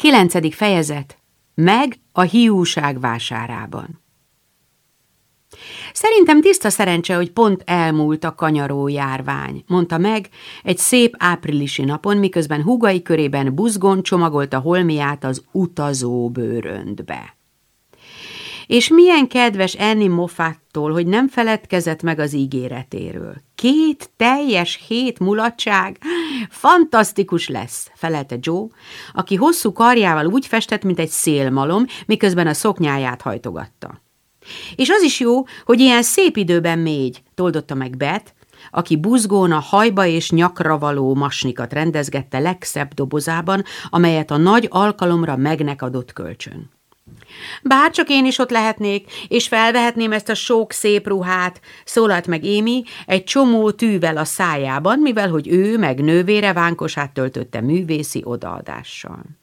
Kilencedik fejezet. Meg a hiúság vásárában. Szerintem tiszta szerencse, hogy pont elmúlt a kanyaró járvány, mondta meg egy szép áprilisi napon, miközben húgai körében buzgón csomagolta holmiát az utazó bőröndbe. És milyen kedves Annie Moffattól, hogy nem feledkezett meg az ígéretéről. Két teljes hét mulatság? Fantasztikus lesz, felelte Joe, aki hosszú karjával úgy festett, mint egy szélmalom, miközben a szoknyáját hajtogatta. És az is jó, hogy ilyen szép időben mégy, toldotta meg Bet, aki buzgón a hajba és nyakra való masnikat rendezgette legszebb dobozában, amelyet a nagy alkalomra megnek adott kölcsön. Bár csak én is ott lehetnék, és felvehetném ezt a sok szép ruhát, szólalt meg Émi egy csomó tűvel a szájában, mivel hogy ő meg nővére vánkosát töltötte művészi odaadással.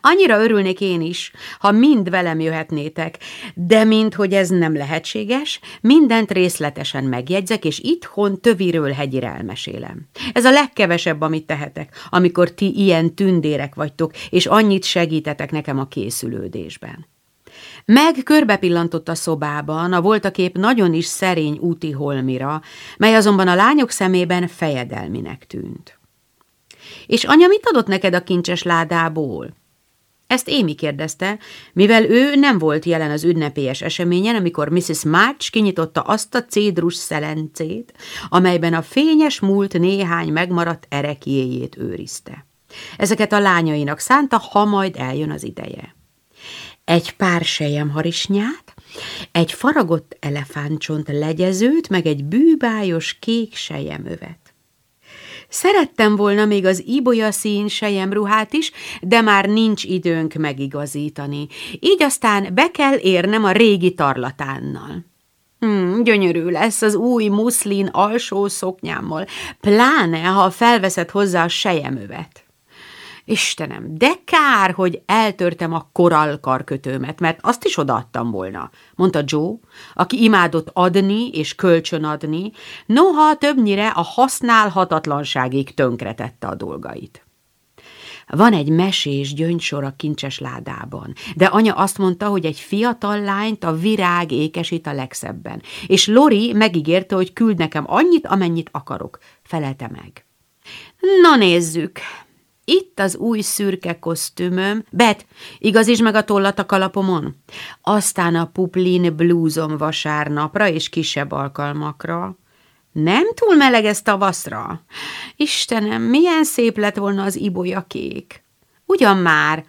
Annyira örülnék én is, ha mind velem jöhetnétek, de mint hogy ez nem lehetséges, mindent részletesen megjegyzek, és itthon töviről hegyire elmesélem. Ez a legkevesebb, amit tehetek, amikor ti ilyen tündérek vagytok, és annyit segítetek nekem a készülődésben. Meg körbe pillantott a szobában, a voltakép nagyon is szerény úti holmira, mely azonban a lányok szemében fejedelminek tűnt. És anya mit adott neked a kincses ládából? Ezt Émi kérdezte, mivel ő nem volt jelen az ünnepélyes eseményen, amikor Mrs. March kinyitotta azt a cédrus szelencét, amelyben a fényes múlt néhány megmaradt erekjéjét őrizte. Ezeket a lányainak szánta, ha majd eljön az ideje. Egy pár sejemharisnyát, egy faragott elefántcsont legyezőt, meg egy bűbájos kék sejemövet. Szerettem volna még az ibolyaszín sejemruhát is, de már nincs időnk megigazítani. Így aztán be kell érnem a régi tarlatánnal. Hmm, gyönyörű lesz az új muszlin alsó szoknyámmal, pláne, ha felveszed hozzá a sejemövet. Istenem, de kár, hogy eltörtem a korallkarkötőmet, mert azt is odaadtam volna, mondta Joe, aki imádott adni és kölcsönadni, noha többnyire a használhatatlanságig tönkretette a dolgait. Van egy mesés gyöngysor a kincses ládában, de anya azt mondta, hogy egy fiatal lányt a virág ékesít a legszebben, és Lori megígérte, hogy küld nekem annyit, amennyit akarok, felelte meg. Na nézzük, itt az új szürke kosztümöm. Bet, igazítsd meg a tollat a kalapomon. Aztán a puplin blúzom vasárnapra és kisebb alkalmakra. Nem túl meleg ez tavaszra? Istenem, milyen szép lett volna az ibolya kék. Ugyan már,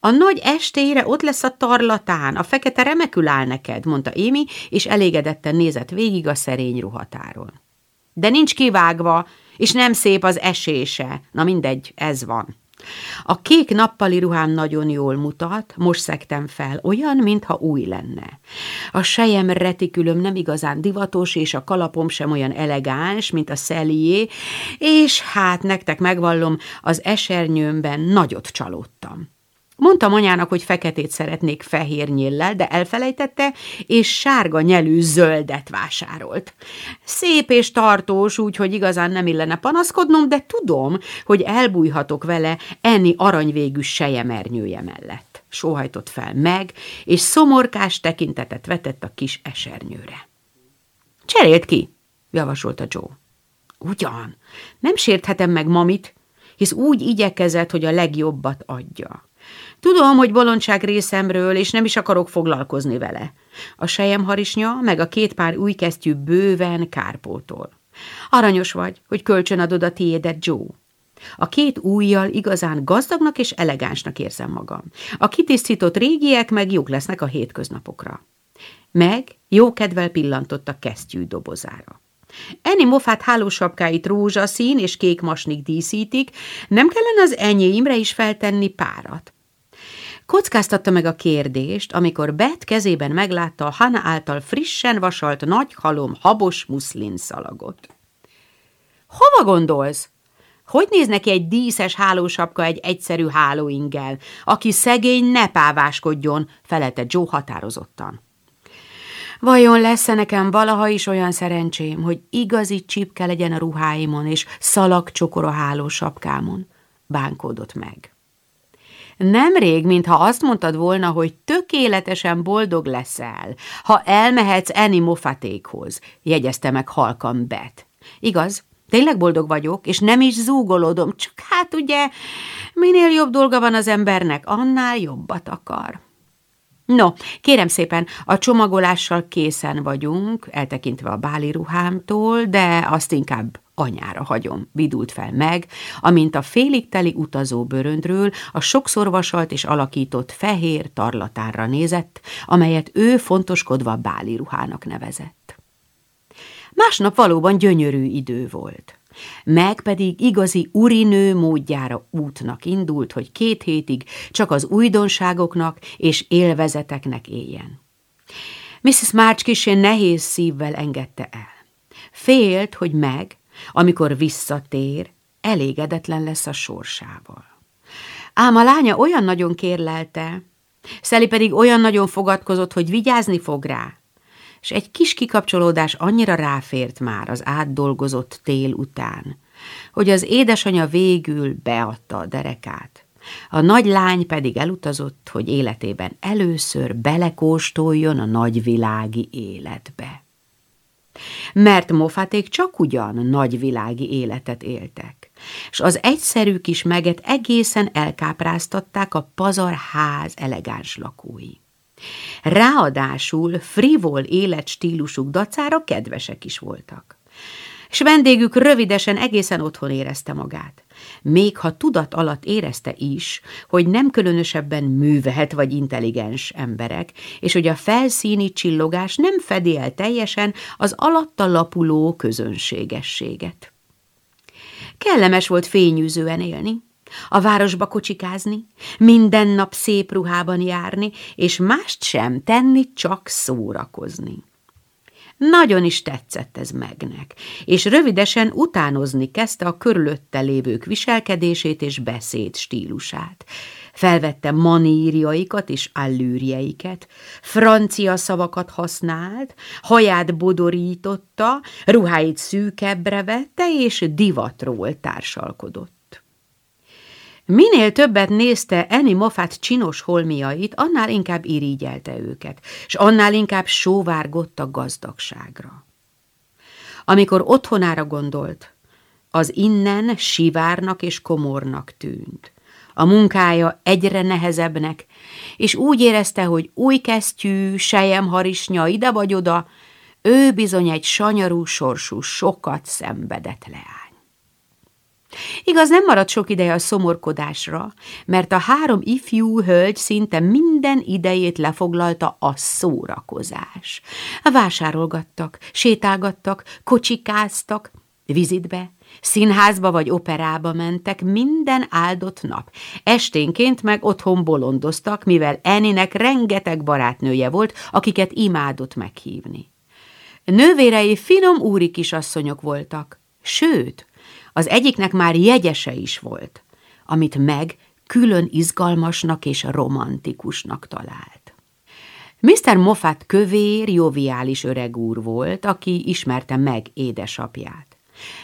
a nagy estére ott lesz a tarlatán, a fekete remekül áll neked, mondta Émi, és elégedetten nézett végig a szerény ruhatáron. De nincs kivágva, és nem szép az esése. Na mindegy, ez van. A kék nappali ruhám nagyon jól mutat, most szektem fel, olyan, mintha új lenne. A sejem retikülöm nem igazán divatos, és a kalapom sem olyan elegáns, mint a szelié, és hát nektek megvallom, az esernyőmben nagyot csalódtam. Mondtam anyának, hogy feketét szeretnék fehér nyillel, de elfelejtette, és sárga nyelű zöldet vásárolt. Szép és tartós, úgyhogy igazán nem illene panaszkodnom, de tudom, hogy elbújhatok vele enni aranyvégű sejemernyője mellett. Sóhajtott fel meg, és szomorkás tekintetet vetett a kis esernyőre. Cserélt ki, javasolta Joe. Ugyan, nem sérthetem meg mamit, hisz úgy igyekezett, hogy a legjobbat adja. Tudom, hogy bolondság részemről, és nem is akarok foglalkozni vele. A sejemharisnya, meg a két pár új kesztyű bőven kárpótol. Aranyos vagy, hogy kölcsönadod a tiédet, Joe. A két újjal igazán gazdagnak és elegánsnak érzem magam. A kitisztított régiek meg jók lesznek a hétköznapokra. Meg jó kedvel pillantott a kesztyű dobozára. Eni mofát hálósapkáit rózsaszín és kék masnik díszítik, nem kellene az enyéimre is feltenni párat. Kockáztatta meg a kérdést, amikor Bet kezében meglátta a Hana által frissen vasalt nagy halom habos muszlin szalagot. Hova gondolsz? Hogy néz neki egy díszes hálósapka egy egyszerű hálóingel, aki szegény ne páváskodjon, felelte Joe határozottan. Vajon lesz-e nekem valaha is olyan szerencsém, hogy igazi csipke legyen a ruháimon és szalag csokor a hálósapkámon? Bánkódott meg. Nemrég, mintha azt mondtad volna, hogy tökéletesen boldog leszel, ha elmehetsz Annie Moffatékhoz, jegyezte meg halkan Bet. Igaz, tényleg boldog vagyok, és nem is zúgolódom, csak hát ugye, minél jobb dolga van az embernek, annál jobbat akar. No, kérem szépen, a csomagolással készen vagyunk, eltekintve a báli ruhámtól, de azt inkább anyára hagyom, vidult fel meg, amint a félig teli utazó bőröndről a sokszor vasalt és alakított fehér tarlatárra nézett, amelyet ő fontoskodva báli ruhának nevezett. Másnap valóban gyönyörű idő volt. Meg pedig igazi urinő módjára útnak indult, hogy két hétig csak az újdonságoknak és élvezeteknek éljen. Mrs. March kisén nehéz szívvel engedte el. Félt, hogy meg, amikor visszatér, elégedetlen lesz a sorsával. Ám a lánya olyan nagyon kérlelte, Szeli pedig olyan nagyon fogadkozott, hogy vigyázni fog rá, és egy kis kikapcsolódás annyira ráfért már az átdolgozott tél után, hogy az édesanyja végül beadta a derekát. A nagy lány pedig elutazott, hogy életében először belekóstoljon a nagyvilági életbe. Mert mofaték csak ugyan nagyvilági életet éltek, és az egyszerű kis meget egészen elkápráztatták a pazarház elegáns lakói. Ráadásul frivol életstílusuk dacára kedvesek is voltak. És vendégük rövidesen egészen otthon érezte magát. Még ha tudat alatt érezte is, hogy nem különösebben művehet vagy intelligens emberek, és hogy a felszíni csillogás nem fedi el teljesen az alatta lapuló közönségességet. Kellemes volt fényűzően élni, a városba kocsikázni, minden nap szép ruhában járni, és mást sem tenni, csak szórakozni. Nagyon is tetszett ez megnek, és rövidesen utánozni kezdte a körülötte lévők viselkedését és beszéd stílusát. Felvette manírjaikat és allűrjeiket, francia szavakat használt, haját bodorította, ruháit szűkebbre vette, és divatról társalkodott. Minél többet nézte Eni Moffat csinos holmiait, annál inkább irigyelte őket, és annál inkább sóvárgott a gazdagságra. Amikor otthonára gondolt, az innen sivárnak és komornak tűnt. A munkája egyre nehezebbnek, és úgy érezte, hogy új kesztyű, sejemharisnya ide vagy oda, ő bizony egy sanyarú sorsú, sokat szenvedett leáll. Igaz, nem maradt sok ideje a szomorkodásra, mert a három ifjú hölgy szinte minden idejét lefoglalta a szórakozás. Vásárolgattak, sétálgattak, kocsikáztak, vizitbe, színházba vagy operába mentek minden áldott nap. Esténként meg otthon bolondoztak, mivel Eninek rengeteg barátnője volt, akiket imádott meghívni. Nővérei finom úri kisasszonyok voltak, sőt, az egyiknek már jegyese is volt, amit meg külön izgalmasnak és romantikusnak talált. Mr. Moffat kövér, joviális öreg úr volt, aki ismerte meg édesapját.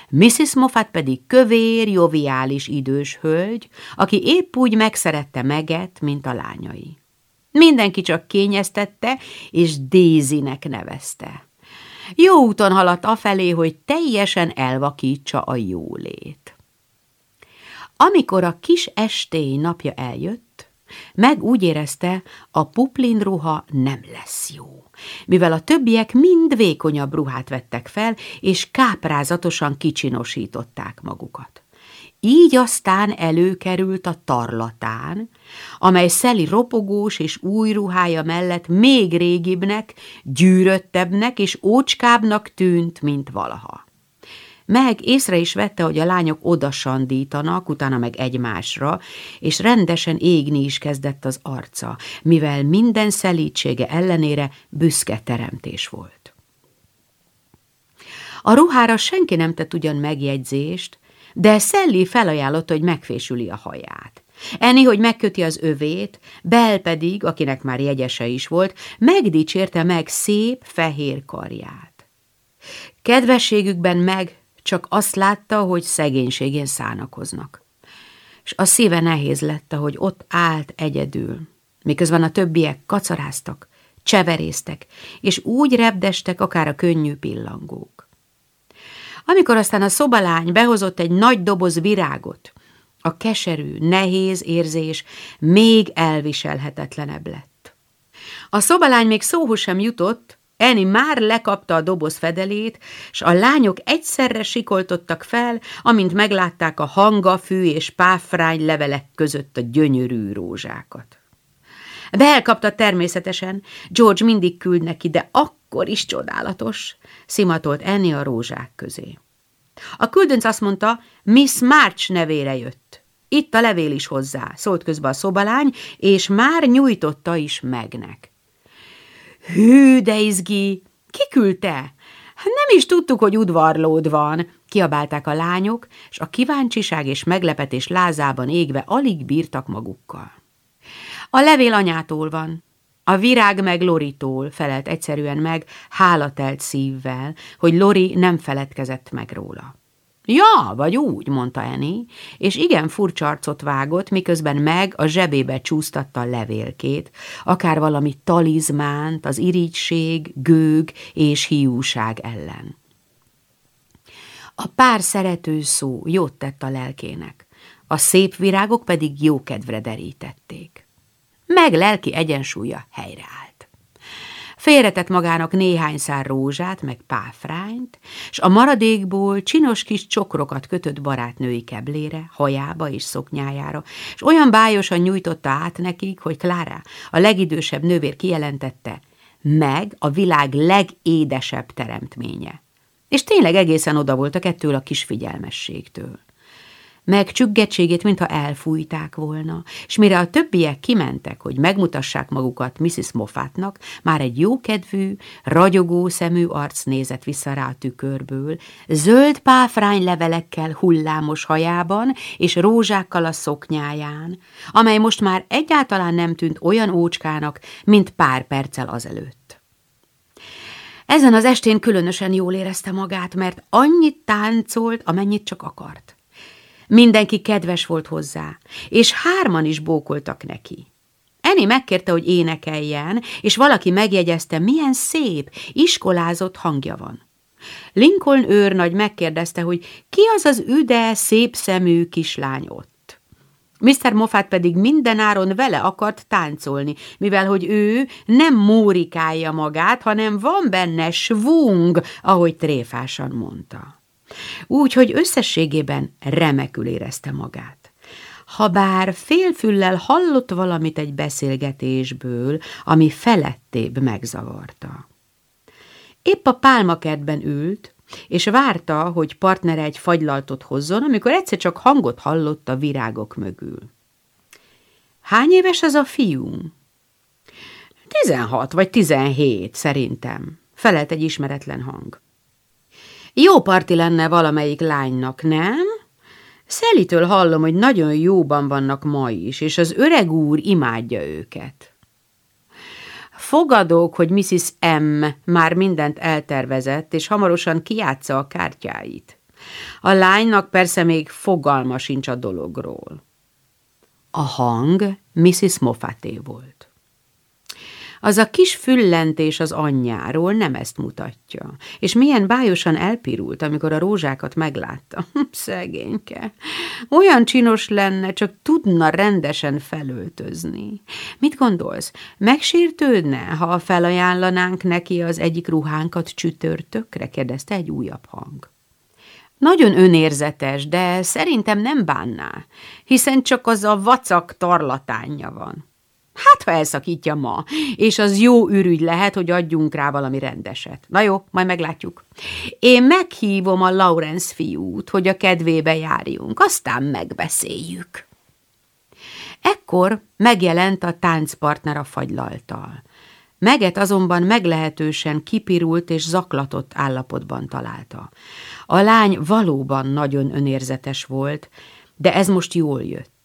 Mrs. Moffat pedig kövér, joviális idős hölgy, aki épp úgy megszerette meget, mint a lányai. Mindenki csak kényeztette, és Dézinek nevezte. Jó úton haladt afelé, hogy teljesen elvakítsa a jólét. Amikor a kis estély napja eljött, meg úgy érezte, a puplin ruha nem lesz jó, mivel a többiek mind vékonyabb ruhát vettek fel, és káprázatosan kicsinosították magukat. Így aztán előkerült a tarlatán, amely szeli ropogós és új ruhája mellett még régibbnek, gyűröttebbnek és ócskábbnak tűnt, mint valaha. Meg észre is vette, hogy a lányok odasandítanak, utána meg egymásra, és rendesen égni is kezdett az arca, mivel minden szelítsége ellenére büszke teremtés volt. A ruhára senki nem tett ugyan megjegyzést, de Szelli felajánlotta, hogy megfésüli a haját. Enni, hogy megköti az övét, Bel pedig, akinek már jegyese is volt, megdicsérte meg szép fehér karját. Kedvességükben meg csak azt látta, hogy szegénységén szánakoznak. és a szíve nehéz lett, hogy ott állt egyedül, miközben a többiek kacaráztak, cseveréztek, és úgy repdestek akár a könnyű pillangók. Amikor aztán a szobalány behozott egy nagy doboz virágot, a keserű, nehéz érzés még elviselhetetlenebb lett. A szobalány még szóhoz sem jutott, Eni már lekapta a doboz fedelét, s a lányok egyszerre sikoltottak fel, amint meglátták a hangafű és páfrány levelek között a gyönyörű rózsákat. Belkapta természetesen, George mindig küld neki, de akkor is csodálatos, szimatolt Enni a rózsák közé. A küldönc azt mondta, Miss March nevére jött. Itt a levél is hozzá, szólt közbe a szobalány, és már nyújtotta is megnek. Hű, de izgi! Ki küldte? Nem is tudtuk, hogy udvarlód van, kiabálták a lányok, és a kíváncsiság és meglepetés lázában égve alig bírtak magukkal. A levél anyától van. A virág meg Loritól felelt egyszerűen meg, hálatelt szívvel, hogy Lori nem feledkezett meg róla. Ja, vagy úgy, mondta Eni, és igen furcsa arcot vágott, miközben meg a zsebébe csúsztatta a levélkét, akár valami talizmánt az irigység, gőg és hiúság ellen. A pár szerető szó jót tett a lelkének, a szép virágok pedig jó kedvre derítették. Meg lelki egyensúlya helyreállt. Félretett magának néhány szár rózsát, meg páfrányt, s a maradékból csinos kis csokrokat kötött barátnői keblére, hajába és szoknyájára, és olyan bájosan nyújtotta át nekik, hogy Klára, a legidősebb nővér kijelentette, meg a világ legédesebb teremtménye. És tényleg egészen oda voltak ettől a kis figyelmességtől meg csüggettségét, mintha elfújták volna, és mire a többiek kimentek, hogy megmutassák magukat Mrs. Moffatnak, már egy jókedvű, ragyogó szemű arc nézett vissza rá a tükörből, zöld páfrány levelekkel hullámos hajában és rózsákkal a szoknyáján, amely most már egyáltalán nem tűnt olyan ócskának, mint pár perccel azelőtt. Ezen az estén különösen jól érezte magát, mert annyit táncolt, amennyit csak akart. Mindenki kedves volt hozzá, és hárman is bókoltak neki. Eni megkérte, hogy énekeljen, és valaki megjegyezte, milyen szép, iskolázott hangja van. Lincoln őrnagy megkérdezte, hogy ki az az üde, szép szemű kislány ott. Mr. Moffat pedig mindenáron vele akart táncolni, mivel hogy ő nem mórikálja magát, hanem van benne svung, ahogy tréfásan mondta úgy, hogy összességében remekül érezte magát. Habár félfüllel hallott valamit egy beszélgetésből, ami felettébb megzavarta. Épp a pálmakertben ült, és várta, hogy partnere egy fagylaltot hozzon, amikor egyszer csak hangot hallott a virágok mögül. Hány éves az a fiú? Tizenhat vagy tizenhét, szerintem, felelt egy ismeretlen hang. Jó parti lenne valamelyik lánynak, nem? Szelitől hallom, hogy nagyon jóban vannak ma is, és az öreg úr imádja őket. Fogadok, hogy Mrs. M. már mindent eltervezett, és hamarosan kiátsza a kártyáit. A lánynak persze még fogalma sincs a dologról. A hang Mrs. Moffaté volt. Az a kis füllentés az anyjáról nem ezt mutatja. És milyen bájosan elpirult, amikor a rózsákat meglátta. Szegényke. Olyan csinos lenne, csak tudna rendesen felöltözni. Mit gondolsz, megsértődne, ha felajánlanánk neki az egyik ruhánkat csütörtökre? kérdezte egy újabb hang. Nagyon önérzetes, de szerintem nem bánná, hiszen csak az a vacak tarlatánja van. Hát, ha elszakítja ma, és az jó ürügy lehet, hogy adjunk rá valami rendeset. Na jó, majd meglátjuk. Én meghívom a Lawrence fiút, hogy a kedvébe járjunk, aztán megbeszéljük. Ekkor megjelent a táncpartner a fagylaltal. Meget azonban meglehetősen kipirult és zaklatott állapotban találta. A lány valóban nagyon önérzetes volt, de ez most jól jött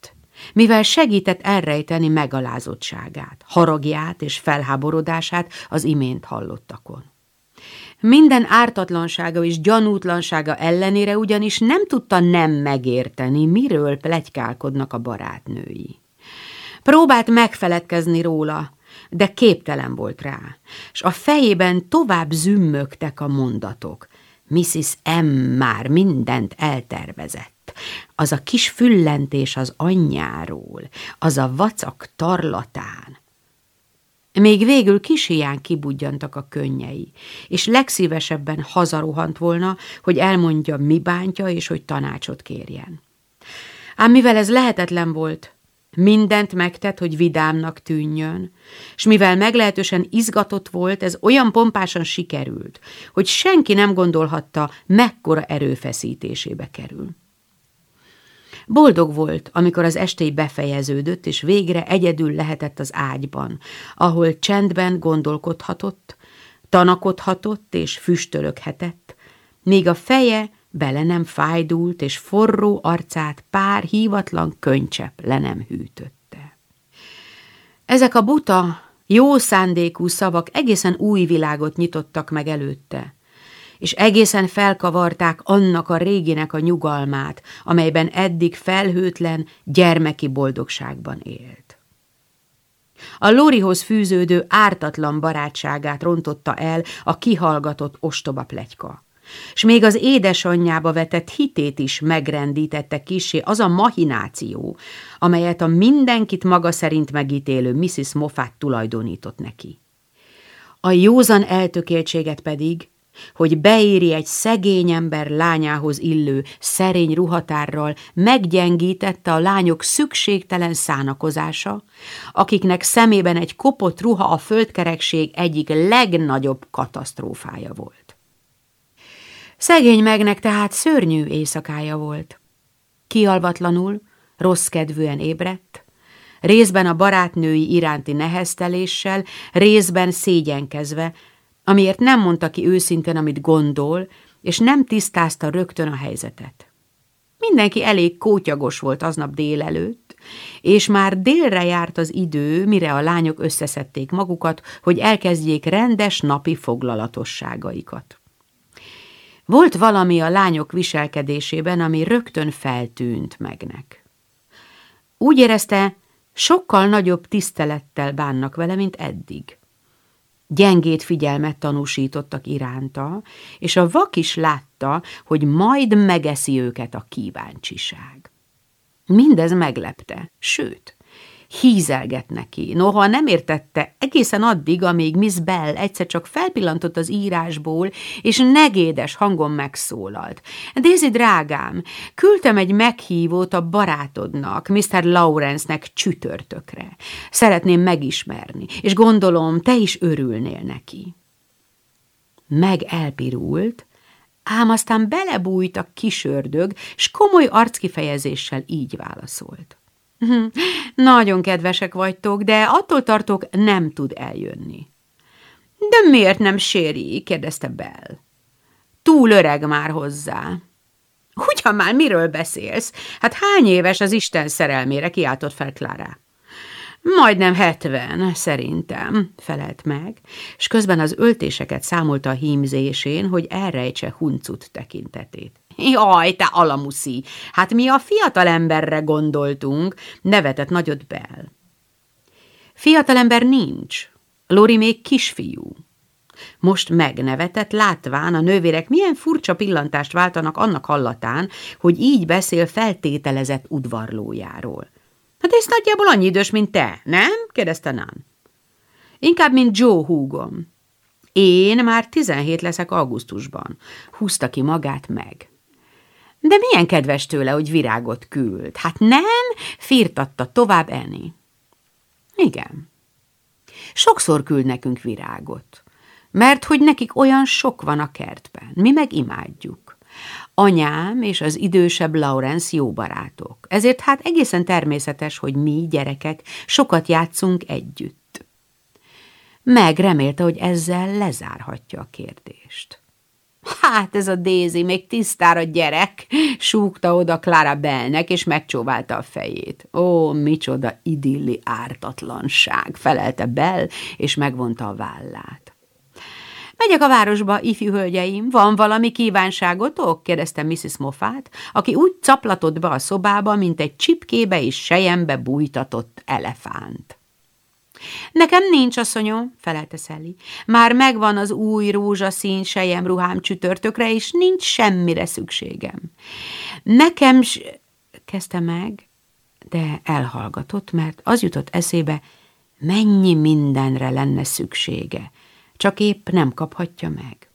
mivel segített elrejteni megalázottságát, haragját és felháborodását az imént hallottakon. Minden ártatlansága és gyanútlansága ellenére ugyanis nem tudta nem megérteni, miről plegykálkodnak a barátnői. Próbált megfeledkezni róla, de képtelen volt rá, és a fejében tovább zümmögtek a mondatok. Mrs. M. már mindent eltervezett. Az a kis füllentés az anyjáról, az a vacak tarlatán. Még végül kis hián kibudjantak a könnyei, és legszívesebben hazaruhant volna, hogy elmondja, mi bántja, és hogy tanácsot kérjen. Ám mivel ez lehetetlen volt, mindent megtett, hogy vidámnak tűnjön, és mivel meglehetősen izgatott volt, ez olyan pompásan sikerült, hogy senki nem gondolhatta, mekkora erőfeszítésébe kerül. Boldog volt, amikor az estély befejeződött, és végre egyedül lehetett az ágyban, ahol csendben gondolkodhatott, tanakodhatott és füstölöghetett, míg a feje bele nem fájdult, és forró arcát pár hívatlan könycsepp le nem hűtötte. Ezek a buta, jó szándékú szavak egészen új világot nyitottak meg előtte, és egészen felkavarták annak a réginek a nyugalmát, amelyben eddig felhőtlen, gyermeki boldogságban élt. A Lórihoz fűződő ártatlan barátságát rontotta el a kihallgatott ostoba plegyka s még az édesanyjába vetett hitét is megrendítette kisé az a mahináció, amelyet a mindenkit maga szerint megítélő Mrs. Moffat tulajdonított neki. A józan eltökéltséget pedig, hogy beéri egy szegény ember lányához illő szerény ruhatárral, meggyengítette a lányok szükségtelen szánakozása, akiknek szemében egy kopott ruha a földkerekség egyik legnagyobb katasztrófája volt. Szegény megnek tehát szörnyű éjszakája volt. Kialvatlanul, rossz kedvűen ébredt, részben a barátnői iránti nehezteléssel, részben szégyenkezve, amiért nem mondta ki őszintén, amit gondol, és nem tisztázta rögtön a helyzetet. Mindenki elég kótyagos volt aznap délelőtt, és már délre járt az idő, mire a lányok összeszedték magukat, hogy elkezdjék rendes napi foglalatosságaikat. Volt valami a lányok viselkedésében, ami rögtön feltűnt megnek. Úgy érezte, sokkal nagyobb tisztelettel bánnak vele, mint eddig. Gyengét figyelmet tanúsítottak iránta, és a vak is látta, hogy majd megeszi őket a kíváncsiság. Mindez meglepte, sőt, hízelget neki. Noha nem értette egészen addig, amíg Miss Bell egyszer csak felpillantott az írásból, és negédes hangon megszólalt. Daisy, drágám, küldtem egy meghívót a barátodnak, Mr. Lawrence-nek csütörtökre. Szeretném megismerni, és gondolom, te is örülnél neki. Meg elpirult, ám aztán belebújt a kisördög, s komoly arckifejezéssel így válaszolt. Hm, nagyon kedvesek vagytok, de attól tartok, nem tud eljönni. De miért nem séri? kérdezte Bell. Túl öreg már hozzá. Ugyan már miről beszélsz? Hát hány éves az Isten szerelmére kiáltott fel Klára. Majdnem hetven, szerintem, felelt meg, és közben az öltéseket számolta a hímzésén, hogy elrejtse huncut tekintetét. Jaj, te alamuszi, hát mi a fiatalemberre gondoltunk, nevetett nagyot Bell. Fiatalember nincs, Lori még kisfiú. Most megnevetett, látván a nővérek milyen furcsa pillantást váltanak annak hallatán, hogy így beszél feltételezett udvarlójáról. Hát ez nagyjából annyi idős, mint te, nem? kérdezte Nan. Inkább, mint Joe húgom. Én már tizenhét leszek augusztusban. Húzta ki magát meg. De milyen kedves tőle, hogy virágot küld. Hát nem, firtatta tovább Eni. Igen. Sokszor küld nekünk virágot, mert hogy nekik olyan sok van a kertben, mi meg imádjuk. Anyám és az idősebb Laurence jó barátok, ezért hát egészen természetes, hogy mi, gyerekek, sokat játszunk együtt. Meg remélte, hogy ezzel lezárhatja a kérdést. Hát ez a Daisy, még tisztára gyerek, súgta oda Clara Bellnek, és megcsóválta a fejét. Ó, micsoda idilli ártatlanság, felelte Bell, és megvonta a vállát. Megyek a városba, ifjú hölgyeim, van valami kívánságotok? kérdezte Mrs. Moffat, aki úgy caplatott be a szobába, mint egy csipkébe és sejembe bújtatott elefánt. Nekem nincs, asszonyom, felelte Sally. Már megvan az új rózsaszín sejem ruhám csütörtökre, és nincs semmire szükségem. Nekem s... kezdte meg, de elhallgatott, mert az jutott eszébe, mennyi mindenre lenne szüksége, csak épp nem kaphatja meg.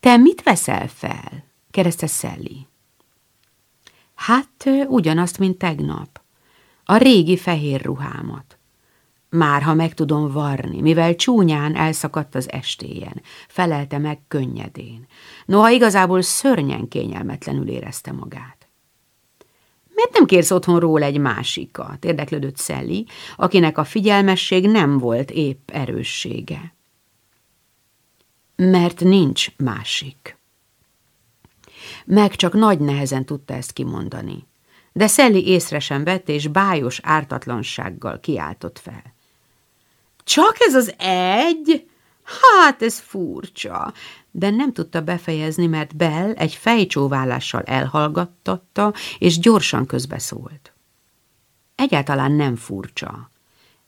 Te mit veszel fel? kérdezte Sally. Hát ugyanazt, mint tegnap. A régi fehér ruhámat. Már ha meg tudom varni, mivel csúnyán elszakadt az estéjen, felelte meg könnyedén. Noha igazából szörnyen kényelmetlenül érezte magát. Miért nem kérsz otthonról egy másikat? érdeklődött Szelli, akinek a figyelmesség nem volt épp erőssége. Mert nincs másik. Meg csak nagy nehezen tudta ezt kimondani. De Szelli észre sem vett, és bájos ártatlansággal kiáltott fel. Csak ez az egy? Hát ez furcsa. De nem tudta befejezni, mert Bell egy fejcsóválással elhallgattatta, és gyorsan közbeszólt. Egyáltalán nem furcsa.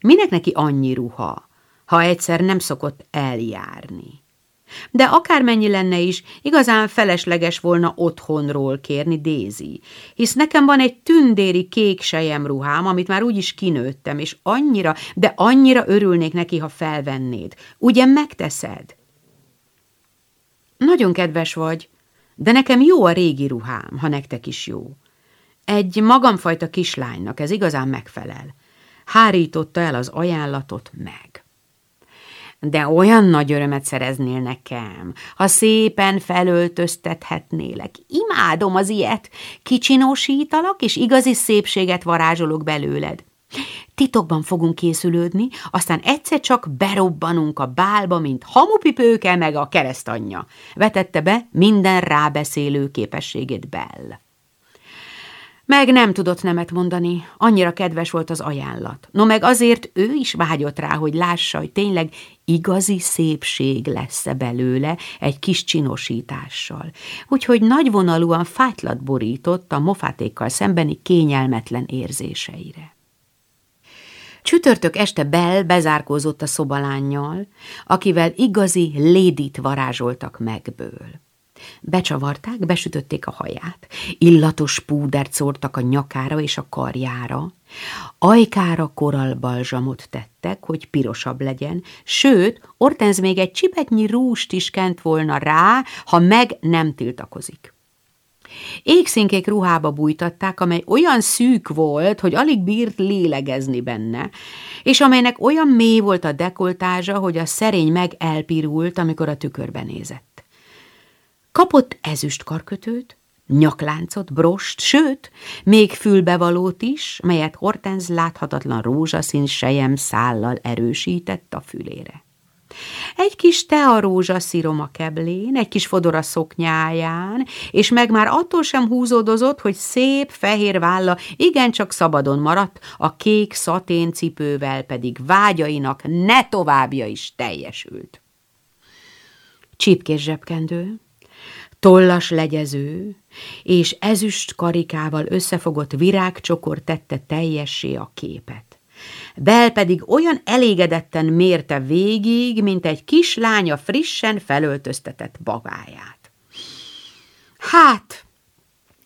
Minek neki annyi ruha, ha egyszer nem szokott eljárni? De akármennyi lenne is, igazán felesleges volna otthonról kérni Dézi, hisz nekem van egy tündéri kék ruhám, amit már úgyis kinőttem, és annyira, de annyira örülnék neki, ha felvennéd. Ugye megteszed? Nagyon kedves vagy, de nekem jó a régi ruhám, ha nektek is jó. Egy magamfajta kislánynak ez igazán megfelel. Hárította el az ajánlatot meg de olyan nagy örömet szereznél nekem, ha szépen felöltöztethetnélek. Imádom az ilyet, kicsinosítalak, és igazi szépséget varázsolok belőled. Titokban fogunk készülődni, aztán egyszer csak berobbanunk a bálba, mint hamupipőke meg a keresztanyja. Vetette be minden rábeszélő képességét Bell. Meg nem tudott nemet mondani, annyira kedves volt az ajánlat. No meg azért ő is vágyott rá, hogy lássa, hogy tényleg igazi szépség lesz-e belőle egy kis csinosítással. Úgyhogy nagyvonalúan fájtlat borított a mofátékkal szembeni kényelmetlen érzéseire. Csütörtök este Bell bezárkózott a szobalánnyal, akivel igazi lédit varázsoltak megből. Becsavarták, besütötték a haját, illatos púdert szórtak a nyakára és a karjára, ajkára koralbalzsamot tettek, hogy pirosabb legyen, sőt, Ortenz még egy csipetnyi rúst is kent volna rá, ha meg nem tiltakozik. Égszínkék ruhába bújtatták, amely olyan szűk volt, hogy alig bírt lélegezni benne, és amelynek olyan mély volt a dekoltázsa, hogy a szerény meg elpirult, amikor a tükörbe nézett. Kapott ezüst karkötőt, nyakláncot, brost, sőt, még fülbevalót is, melyet Hortenz láthatatlan rózsaszín sejem szállal erősített a fülére. Egy kis tea rózsaszírom a keblén, egy kis fodor a szoknyáján, és meg már attól sem húzódozott, hogy szép fehér válla igencsak szabadon maradt, a kék szatén cipővel pedig vágyainak ne továbbja is teljesült. Csipkés zsebkendő, tollas legyező és ezüst karikával összefogott virágcsokor tette teljessé a képet. Bel pedig olyan elégedetten mérte végig, mint egy kislánya frissen felöltöztetett bagáját. Hát,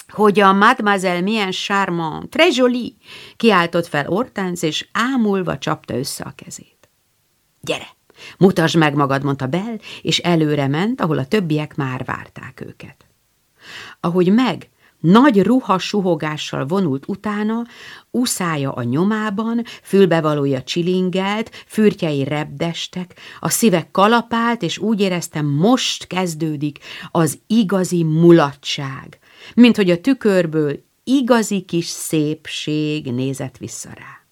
hogy a mademoiselle milyen charmant, très jolie, kiáltott fel Ortánz, és ámulva csapta össze a kezét. Gyere, Mutasd meg magad, mondta Bell, és előre ment, ahol a többiek már várták őket. Ahogy meg nagy ruha suhogással vonult utána, uszája a nyomában, fülbevalója csilingelt, fürtjei repdestek, a szívek kalapált, és úgy éreztem, most kezdődik az igazi mulatság, mint hogy a tükörből igazi kis szépség nézett vissza rá.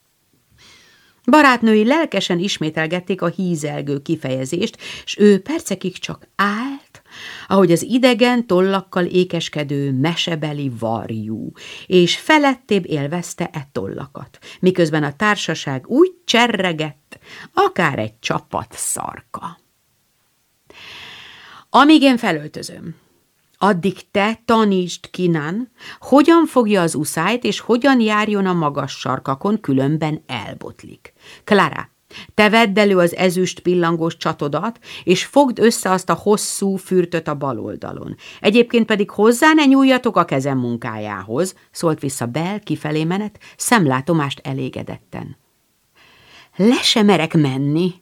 Barátnői lelkesen ismételgették a hízelgő kifejezést, s ő percekig csak állt, ahogy az idegen tollakkal ékeskedő mesebeli varjú, és felettébb élvezte e tollakat, miközben a társaság úgy cserregett, akár egy csapat szarka. Amíg én felöltözöm. Addig te tanítsd Kinan, hogyan fogja az uszájt, és hogyan járjon a magas sarkakon, különben elbotlik. Klára, te vedd elő az ezüst pillangós csatodat, és fogd össze azt a hosszú fürtöt a bal oldalon. Egyébként pedig hozzá ne nyúljatok a kezem munkájához, szólt vissza Bell kifelé menet, szemlátomást elégedetten. Le se merek menni.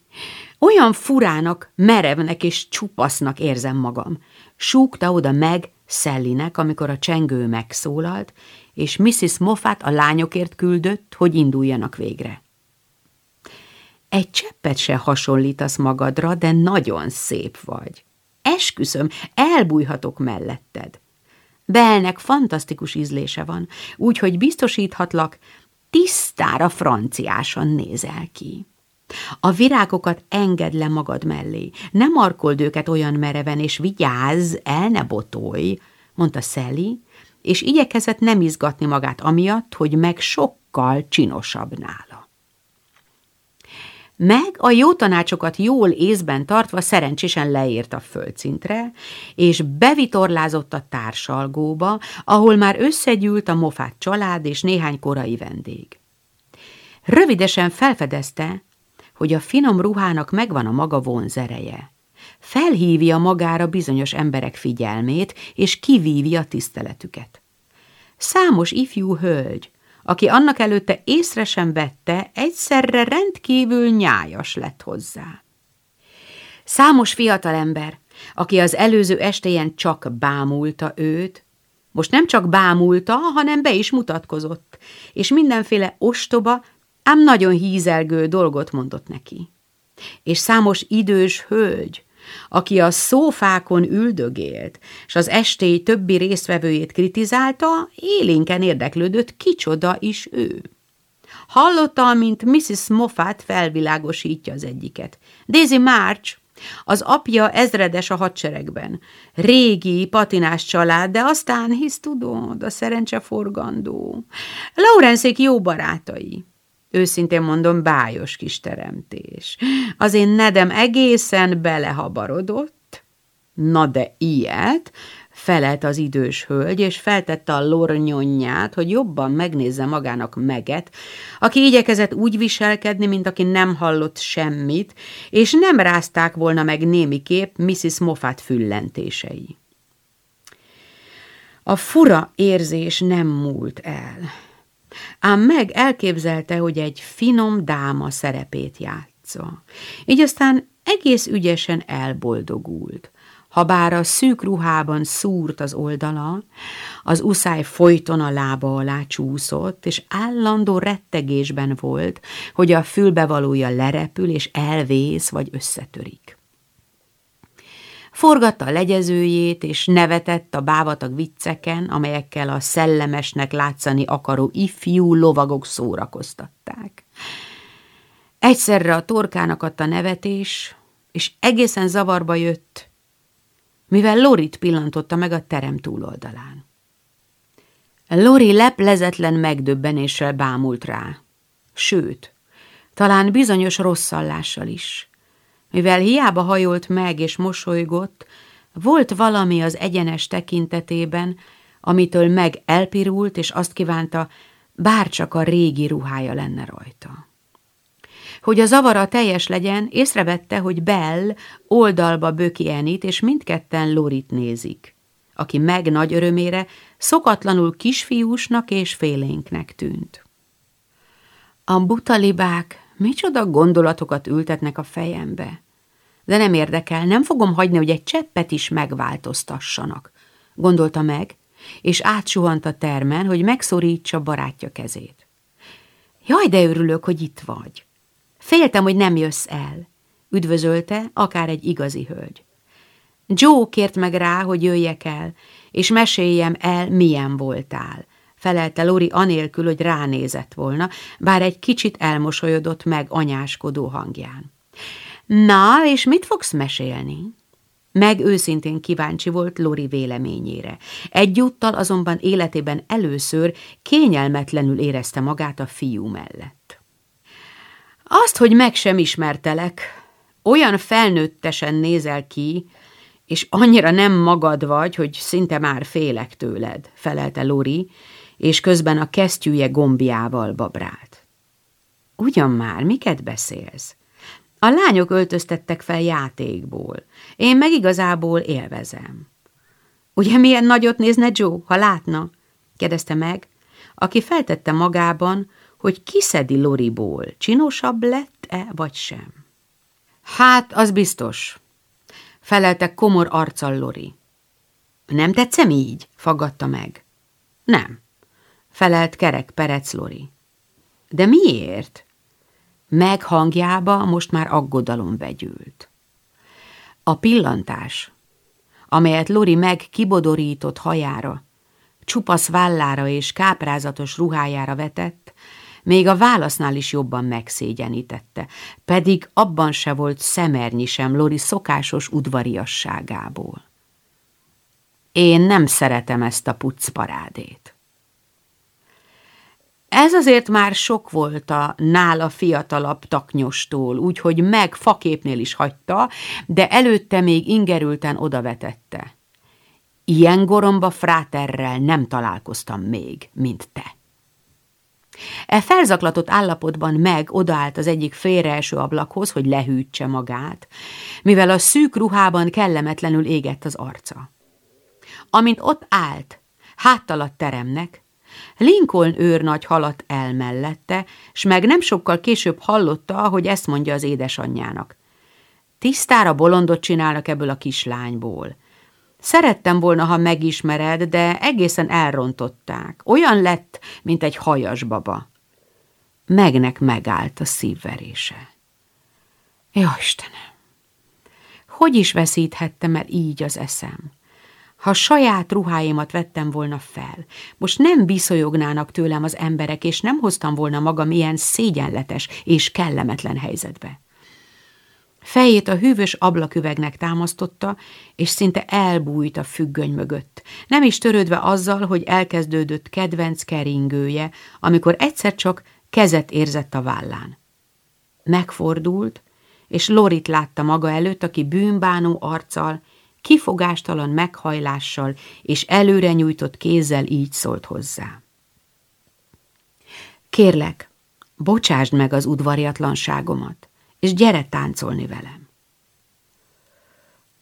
Olyan furának, merevnek és csupasznak érzem magam. Súgta oda meg Szellinek, amikor a csengő megszólalt, és Mrs. Moffat a lányokért küldött, hogy induljanak végre. Egy cseppet se hasonlítasz magadra, de nagyon szép vagy. Esküszöm, elbújhatok melletted. Belnek fantasztikus ízlése van, úgyhogy biztosíthatlak, tisztára franciásan nézel ki. A virágokat engedd le magad mellé, ne markold őket olyan mereven, és vigyázz, el ne botolj, mondta Sally, és igyekezett nem izgatni magát amiatt, hogy meg sokkal csinosabb nála. Meg a jó tanácsokat jól észben tartva szerencsésen leért a földszintre, és bevitorlázott a társalgóba, ahol már összegyűlt a mofát család és néhány korai vendég. Rövidesen felfedezte, hogy a finom ruhának megvan a maga vonzereje. Felhívja magára bizonyos emberek figyelmét, és kivívja tiszteletüket. Számos ifjú hölgy, aki annak előtte észre sem vette, egyszerre rendkívül nyájas lett hozzá. Számos fiatalember, aki az előző estéjen csak bámulta őt, most nem csak bámulta, hanem be is mutatkozott, és mindenféle ostoba, ám nagyon hízelgő dolgot mondott neki. És számos idős hölgy, aki a szófákon üldögélt, és az estély többi résztvevőjét kritizálta, élénken érdeklődött, kicsoda is ő. Hallotta, mint Mrs. Moffat felvilágosítja az egyiket. Daisy March, az apja ezredes a hadseregben. Régi, patinás család, de aztán hisz tudod, a szerencse forgandó. Laurenszék jó barátai. Őszintén mondom, bájos kis teremtés. Az én nedem egészen belehabarodott. Na de ilyet, felelt az idős hölgy, és feltette a lornyonját, hogy jobban megnézze magának meget, aki igyekezett úgy viselkedni, mint aki nem hallott semmit, és nem rázták volna meg némiképp Mrs. Moffat füllentései. A fura érzés nem múlt el ám meg elképzelte, hogy egy finom dáma szerepét játsza. Így aztán egész ügyesen elboldogult. Habár a szűk ruhában szúrt az oldala, az uszály folyton a lába alá csúszott, és állandó rettegésben volt, hogy a fülbevalója lerepül, és elvész, vagy összetörik. Forgatta a legyezőjét, és nevetett a bávatag vicceken, amelyekkel a szellemesnek látszani akaró ifjú lovagok szórakoztatták. Egyszerre a torkának adta nevetés, és egészen zavarba jött, mivel Lorit pillantotta meg a terem túloldalán. Lori leplezetlen megdöbbenéssel bámult rá. Sőt, talán bizonyos rosszallással is. Mivel hiába hajolt meg és mosolygott, volt valami az egyenes tekintetében, amitől meg elpirult, és azt kívánta, bárcsak a régi ruhája lenne rajta. Hogy a zavara teljes legyen, észrevette, hogy Bell oldalba böki Enit, és mindketten Lorit nézik, aki meg nagy örömére szokatlanul kisfiúsnak és félénknek tűnt. A butalibák Micsoda gondolatokat ültetnek a fejembe. De nem érdekel, nem fogom hagyni, hogy egy cseppet is megváltoztassanak, gondolta meg, és átsuhant a termen, hogy megszorítsa barátja kezét. Jaj, de örülök, hogy itt vagy. Féltem, hogy nem jössz el, üdvözölte akár egy igazi hölgy. Joe kért meg rá, hogy jöjjek el, és meséljem el, milyen voltál felelte Lori anélkül, hogy ránézett volna, bár egy kicsit elmosolyodott meg anyáskodó hangján. Na, és mit fogsz mesélni? Meg őszintén kíváncsi volt Lori véleményére. Egyúttal azonban életében először kényelmetlenül érezte magát a fiú mellett. Azt, hogy meg sem ismertelek, olyan felnőttesen nézel ki, És annyira nem magad vagy, hogy szinte már félek tőled, felelte Lori, és közben a kesztyűje gombjával babrált. Ugyan már, miket beszélsz? A lányok öltöztettek fel játékból, én meg igazából élvezem. Ugye milyen nagyot nézne Joe, ha látna? kérdezte meg, aki feltette magában, hogy kiszedi Loriból, csinosabb lett-e vagy sem. Hát, az biztos, felelte komor arccal Lori. Nem tetszem így? faggatta meg. Nem, felelt kerek Perec Lori. De miért? Meg hangjába most már aggodalom vegyült. A pillantás, amelyet Lori meg kibodorított hajára, csupasz vállára és káprázatos ruhájára vetett, még a válasznál is jobban megszégyenítette, pedig abban se volt szemernyi sem Lori szokásos udvariasságából. Én nem szeretem ezt a pucparádét. Ez azért már sok volt a nála fiatalabb taknyostól, úgyhogy meg faképnél is hagyta, de előtte még ingerülten odavetette. Ilyen goromba fráterrel nem találkoztam még, mint te. E felzaklatott állapotban meg odaállt az egyik félreeső ablakhoz, hogy lehűtse magát, mivel a szűk ruhában kellemetlenül égett az arca. Amint ott állt, háttal a teremnek, Lincoln őrnagy haladt el mellette, s meg nem sokkal később hallotta, hogy ezt mondja az édesanyjának. Tisztára bolondot csinálnak ebből a kislányból. Szerettem volna, ha megismered, de egészen elrontották. Olyan lett, mint egy hajas baba. Megnek megállt a szívverése. Ja, Istenem! Hogy is veszíthettem el így az eszem? Ha saját ruháimat vettem volna fel, most nem viszonyognának tőlem az emberek, és nem hoztam volna magam ilyen szégyenletes és kellemetlen helyzetbe. Fejét a hűvös ablaküvegnek támasztotta, és szinte elbújt a függöny mögött, nem is törődve azzal, hogy elkezdődött kedvenc keringője, amikor egyszer csak kezet érzett a vállán. Megfordult, és Lorit látta maga előtt, aki bűnbánó arccal, kifogástalan meghajlással és előre nyújtott kézzel így szólt hozzá. Kérlek, bocsásd meg az udvariatlanságomat és gyere táncolni velem.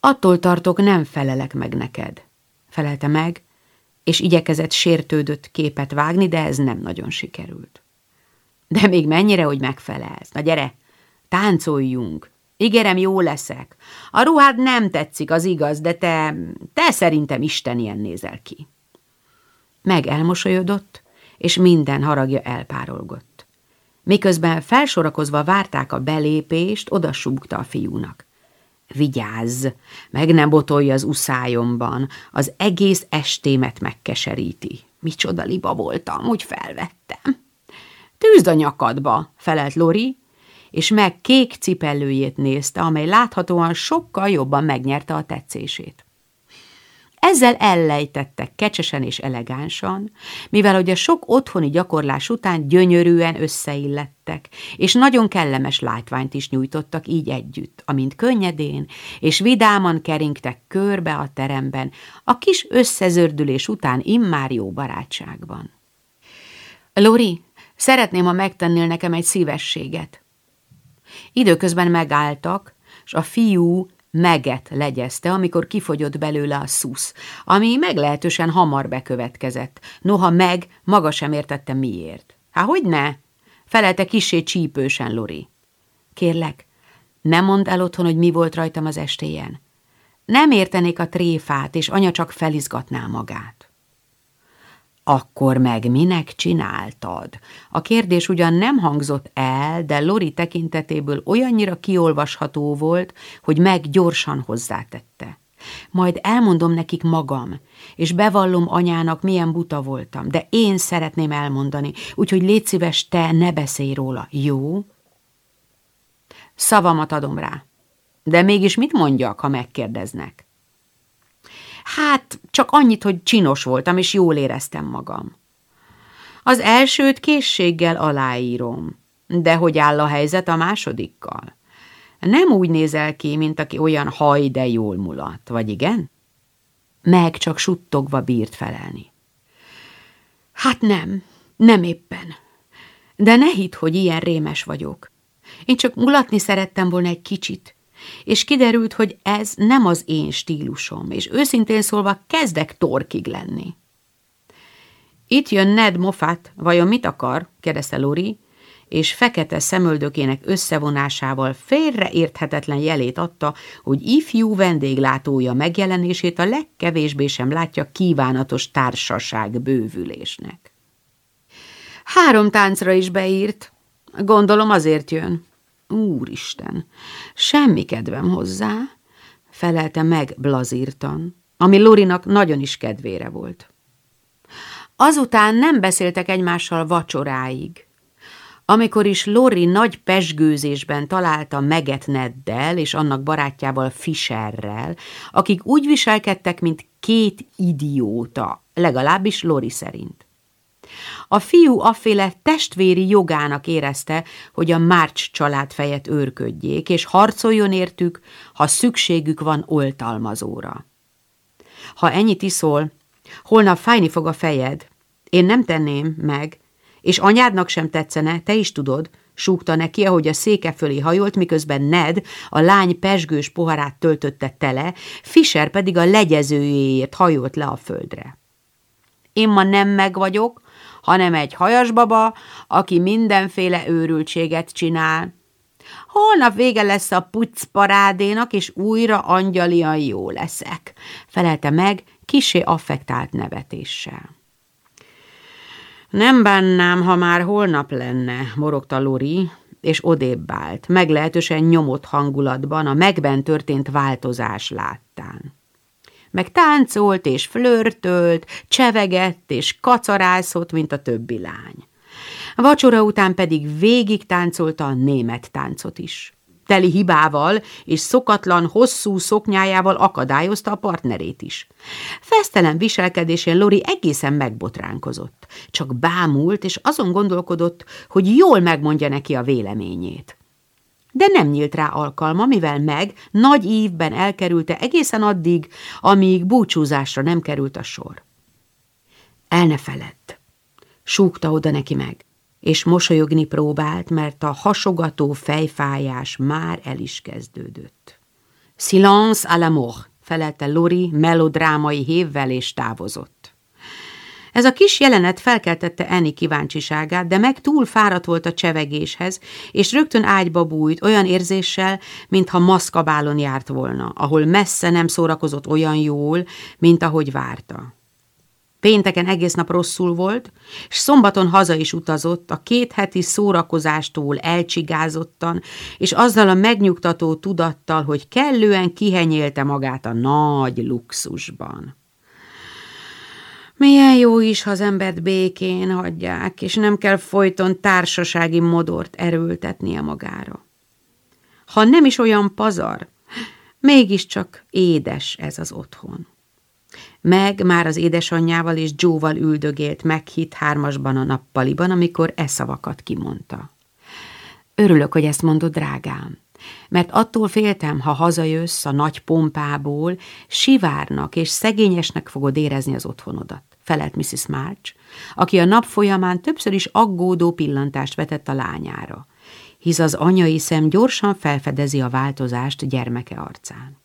Attól tartok, nem felelek meg neked, felelte meg, és igyekezett sértődött képet vágni, de ez nem nagyon sikerült. De még mennyire, hogy megfelelsz? Na gyere, táncoljunk, ígérem, jó leszek. A ruhád nem tetszik, az igaz, de te, te szerintem Isten ilyen nézel ki. Meg elmosolyodott, és minden haragja elpárolgott. Miközben felsorakozva várták a belépést, odasúgta a fiúnak. Vigyázz, meg nem botolja az uszályomban, az egész estémet megkeseríti. Micsoda liba voltam, úgy felvettem. Tűzd a nyakadba, felelt Lori, és meg kék cipellőjét nézte, amely láthatóan sokkal jobban megnyerte a tetszését. Ezzel ellejtettek kecsesen és elegánsan, mivel hogy a sok otthoni gyakorlás után gyönyörűen összeillettek, és nagyon kellemes látványt is nyújtottak így együtt, amint könnyedén és vidáman keringtek körbe a teremben, a kis összezördülés után immár jó barátságban. Lori, szeretném, ha megtennél nekem egy szívességet. Időközben megálltak, és a fiú meget legyezte, amikor kifogyott belőle a szusz, ami meglehetősen hamar bekövetkezett. Noha meg maga sem értette miért. Há, hogy ne? Felelte kisé csípősen Lori. Kérlek, ne mondd el otthon, hogy mi volt rajtam az estéjen. Nem értenék a tréfát, és anya csak felizgatná magát. Akkor meg minek csináltad? A kérdés ugyan nem hangzott el, de Lori tekintetéből olyannyira kiolvasható volt, hogy meg gyorsan hozzátette. Majd elmondom nekik magam, és bevallom anyának, milyen buta voltam, de én szeretném elmondani, úgyhogy légy szíves, te ne beszélj róla, jó? Szavamat adom rá. De mégis mit mondjak, ha megkérdeznek? Hát, csak annyit, hogy csinos voltam, és jól éreztem magam. Az elsőt készséggel aláírom, de hogy áll a helyzet a másodikkal? Nem úgy nézel ki, mint aki olyan haj, de jól mulat, vagy igen? Meg csak suttogva bírt felelni. Hát nem, nem éppen. De ne hidd, hogy ilyen rémes vagyok. Én csak mulatni szerettem volna egy kicsit, és kiderült, hogy ez nem az én stílusom, és őszintén szólva kezdek torkig lenni. Itt jön Ned Moffat, vajon mit akar? kérdezte Lori, és fekete szemöldökének összevonásával félreérthetetlen jelét adta, hogy ifjú vendéglátója megjelenését a legkevésbé sem látja kívánatos társaság bővülésnek. Három táncra is beírt. Gondolom azért jön. Úristen, semmi kedvem hozzá, felelte meg blazírtan, ami Lorinak nagyon is kedvére volt. Azután nem beszéltek egymással vacsoráig. Amikor is Lori nagy pesgőzésben találta Meget Neddel és annak barátjával Fisherrel, akik úgy viselkedtek, mint két idióta, legalábbis Lori szerint. A fiú afféle testvéri jogának érezte, hogy a Márcs család fejet őrködjék, és harcoljon értük, ha szükségük van oltalmazóra. Ha ennyit iszol, holnap fájni fog a fejed. Én nem tenném meg, és anyádnak sem tetszene, te is tudod, súgta neki, ahogy a széke fölé hajolt, miközben Ned a lány pesgős poharát töltötte tele, Fischer pedig a legyezőjéért hajolt le a földre. Én ma nem meg vagyok, hanem egy hajasbaba, aki mindenféle őrültséget csinál. Holnap vége lesz a pucparádénak, és újra angyalian jó leszek, felelte meg kisé affektált nevetéssel. Nem bánnám, ha már holnap lenne, morogta Lori, és odébb állt, meglehetősen nyomott hangulatban a megben történt változás láttán meg táncolt és flörtölt, csevegett és kacarászott, mint a többi lány. Vacsora után pedig végig táncolta a német táncot is. Teli hibával és szokatlan, hosszú szoknyájával akadályozta a partnerét is. Fesztelen viselkedésén Lori egészen megbotránkozott. Csak bámult, és azon gondolkodott, hogy jól megmondja neki a véleményét de nem nyílt rá alkalma, mivel meg nagy ívben elkerülte egészen addig, amíg búcsúzásra nem került a sor. El ne felett, súgta oda neki meg, és mosolyogni próbált, mert a hasogató fejfájás már el is kezdődött. Silence à la mort, felelte Lori melodrámai hévvel és távozott. Ez a kis jelenet felkeltette Eni kíváncsiságát, de meg túl fáradt volt a csevegéshez, és rögtön ágyba bújt olyan érzéssel, mintha maszkabálon járt volna, ahol messze nem szórakozott olyan jól, mint ahogy várta. Pénteken egész nap rosszul volt, és szombaton haza is utazott, a két heti szórakozástól elcsigázottan, és azzal a megnyugtató tudattal, hogy kellően kihenyélte magát a nagy luxusban. Milyen jó is, ha az embert békén hagyják, és nem kell folyton társasági modort erőltetnie magára. Ha nem is olyan pazar, mégiscsak édes ez az otthon. Meg már az édesanyjával és Joe-val üldögélt meghitt hármasban a nappaliban, amikor e szavakat kimondta. Örülök, hogy ezt mondod, drágám, mert attól féltem, ha hazajössz a nagy pompából, sivárnak és szegényesnek fogod érezni az otthonodat felelt Mrs. March, aki a nap folyamán többször is aggódó pillantást vetett a lányára, hisz az anyai szem gyorsan felfedezi a változást gyermeke arcán.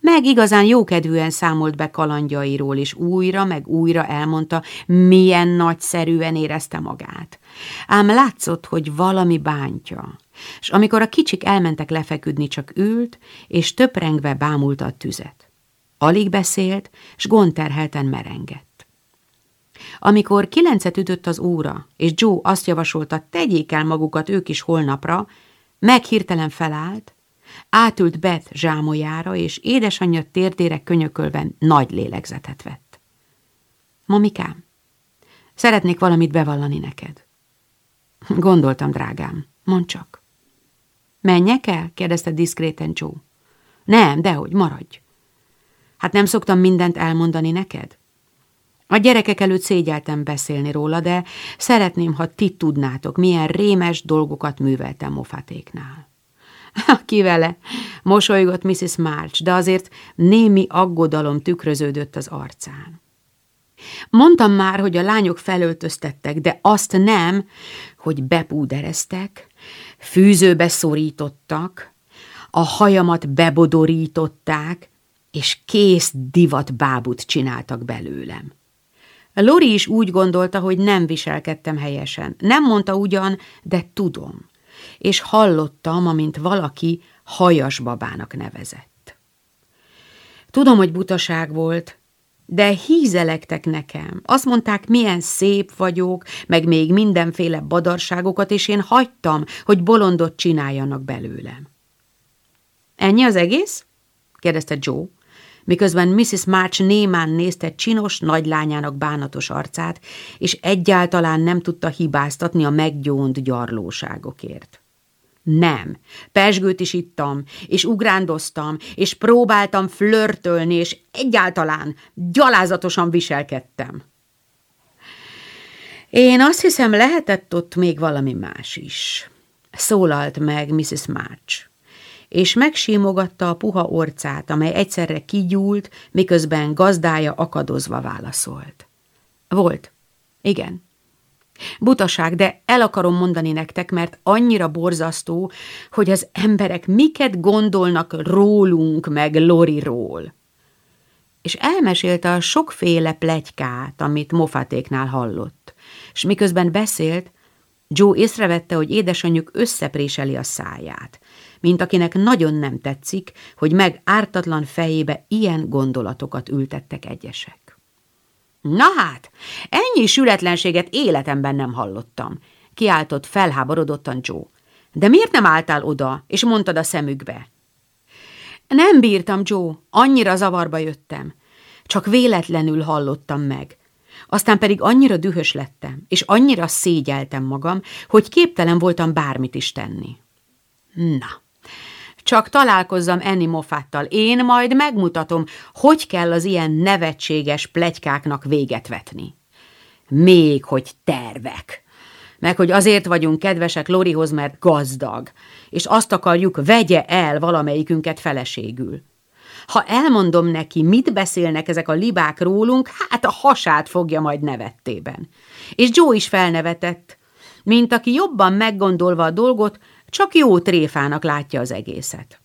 Meg igazán jókedvűen számolt be kalandjairól, és újra meg újra elmondta, milyen nagyszerűen érezte magát. Ám látszott, hogy valami bántja, és amikor a kicsik elmentek lefeküdni, csak ült, és töprengve bámulta a tüzet. Alig beszélt, s gondterhelten merengett. Amikor kilencet ütött az óra, és Joe azt javasolta, tegyék el magukat ők is holnapra, meghirtelen felállt, átült Beth zsámolyára, és édesanyja térdére könyökölve nagy lélegzetet vett. Mamikám, szeretnék valamit bevallani neked. Gondoltam, drágám, mondd csak. Menjek el? kérdezte diszkréten Joe. Nem, dehogy, maradj. Hát nem szoktam mindent elmondani neked? A gyerekek előtt szégyeltem beszélni róla, de szeretném, ha ti tudnátok, milyen rémes dolgokat műveltem Mofatéknál. Ki vele? Mosolygott Mrs. March, de azért némi aggodalom tükröződött az arcán. Mondtam már, hogy a lányok felöltöztettek, de azt nem, hogy bepúdereztek, fűzőbe szorítottak, a hajamat bebodorították, és kész divat bábut csináltak belőlem. Lori is úgy gondolta, hogy nem viselkedtem helyesen. Nem mondta ugyan, de tudom. És hallottam, amint valaki hajas babának nevezett. Tudom, hogy butaság volt, de hízelektek nekem. Azt mondták, milyen szép vagyok, meg még mindenféle badarságokat, és én hagytam, hogy bolondot csináljanak belőlem. Ennyi az egész? kérdezte Joe, miközben Mrs. March némán nézte csinos nagylányának bánatos arcát, és egyáltalán nem tudta hibáztatni a meggyónt gyarlóságokért. Nem. Pesgőt is ittam, és ugrándoztam, és próbáltam flörtölni, és egyáltalán gyalázatosan viselkedtem. Én azt hiszem, lehetett ott még valami más is. Szólalt meg Mrs. March és megsímogatta a puha orcát, amely egyszerre kigyúlt, miközben gazdája akadozva válaszolt. Volt. Igen. Butaság, de el akarom mondani nektek, mert annyira borzasztó, hogy az emberek miket gondolnak rólunk meg Loriról. És elmesélte a sokféle plegykát, amit Mofatéknál hallott. És miközben beszélt, Joe észrevette, hogy édesanyjuk összepréseli a száját, mint akinek nagyon nem tetszik, hogy meg ártatlan fejébe ilyen gondolatokat ültettek egyesek. Na hát, ennyi sületlenséget életemben nem hallottam, kiáltott felháborodottan Joe. De miért nem álltál oda, és mondtad a szemükbe? Nem bírtam, Joe, annyira zavarba jöttem. Csak véletlenül hallottam meg. Aztán pedig annyira dühös lettem, és annyira szégyeltem magam, hogy képtelen voltam bármit is tenni. Na, csak találkozzam Enni Moffáttal. Én majd megmutatom, hogy kell az ilyen nevetséges plegykáknak véget vetni. Még hogy tervek. Meg hogy azért vagyunk kedvesek Lorihoz, mert gazdag, és azt akarjuk, vegye el valamelyikünket feleségül. Ha elmondom neki, mit beszélnek ezek a libák rólunk, hát a hasát fogja majd nevettében. És Joe is felnevetett, mint aki jobban meggondolva a dolgot, csak jó tréfának látja az egészet.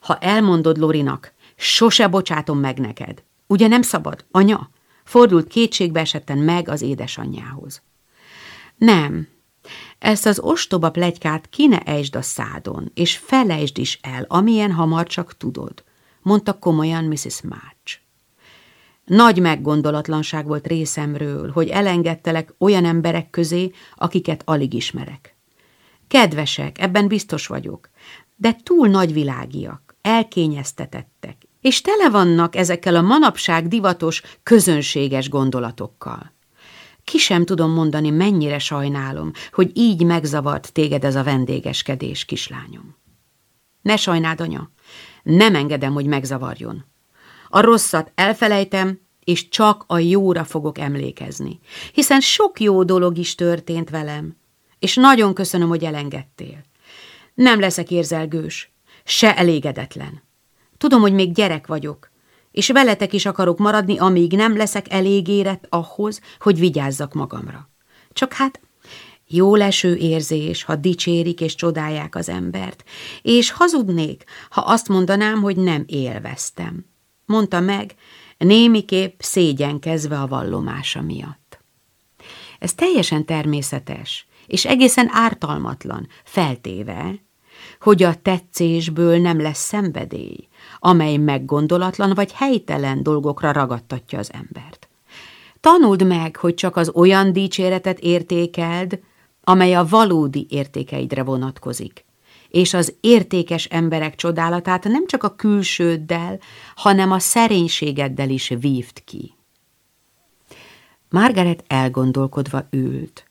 Ha elmondod Lorinak, sose bocsátom meg neked. Ugye nem szabad, anya? Fordult kétségbe esetten meg az édesanyjához. Nem, ezt az ostoba plegykát ki ne ejtsd a szádon, és felejtsd is el, amilyen hamar csak tudod, mondta komolyan Mrs. March. Nagy meggondolatlanság volt részemről, hogy elengedtelek olyan emberek közé, akiket alig ismerek. Kedvesek, ebben biztos vagyok, de túl nagyvilágiak, elkényeztetettek, és tele vannak ezekkel a manapság divatos, közönséges gondolatokkal. Ki sem tudom mondani, mennyire sajnálom, hogy így megzavart téged ez a vendégeskedés, kislányom. Ne sajnáld, anya, nem engedem, hogy megzavarjon. A rosszat elfelejtem, és csak a jóra fogok emlékezni, hiszen sok jó dolog is történt velem, és nagyon köszönöm, hogy elengedtél. Nem leszek érzelgős, se elégedetlen. Tudom, hogy még gyerek vagyok, és veletek is akarok maradni, amíg nem leszek elég érett ahhoz, hogy vigyázzak magamra. Csak hát jó leső érzés, ha dicsérik és csodálják az embert, és hazudnék, ha azt mondanám, hogy nem élveztem. Mondta meg, némiképp szégyenkezve a vallomása miatt. Ez teljesen természetes, és egészen ártalmatlan, feltéve, hogy a tetszésből nem lesz szenvedély, amely meggondolatlan vagy helytelen dolgokra ragadtatja az embert. Tanuld meg, hogy csak az olyan dicséretet értékeld, amely a valódi értékeidre vonatkozik, és az értékes emberek csodálatát nem csak a külsőddel, hanem a szerénységeddel is vívt ki. Margaret elgondolkodva ült,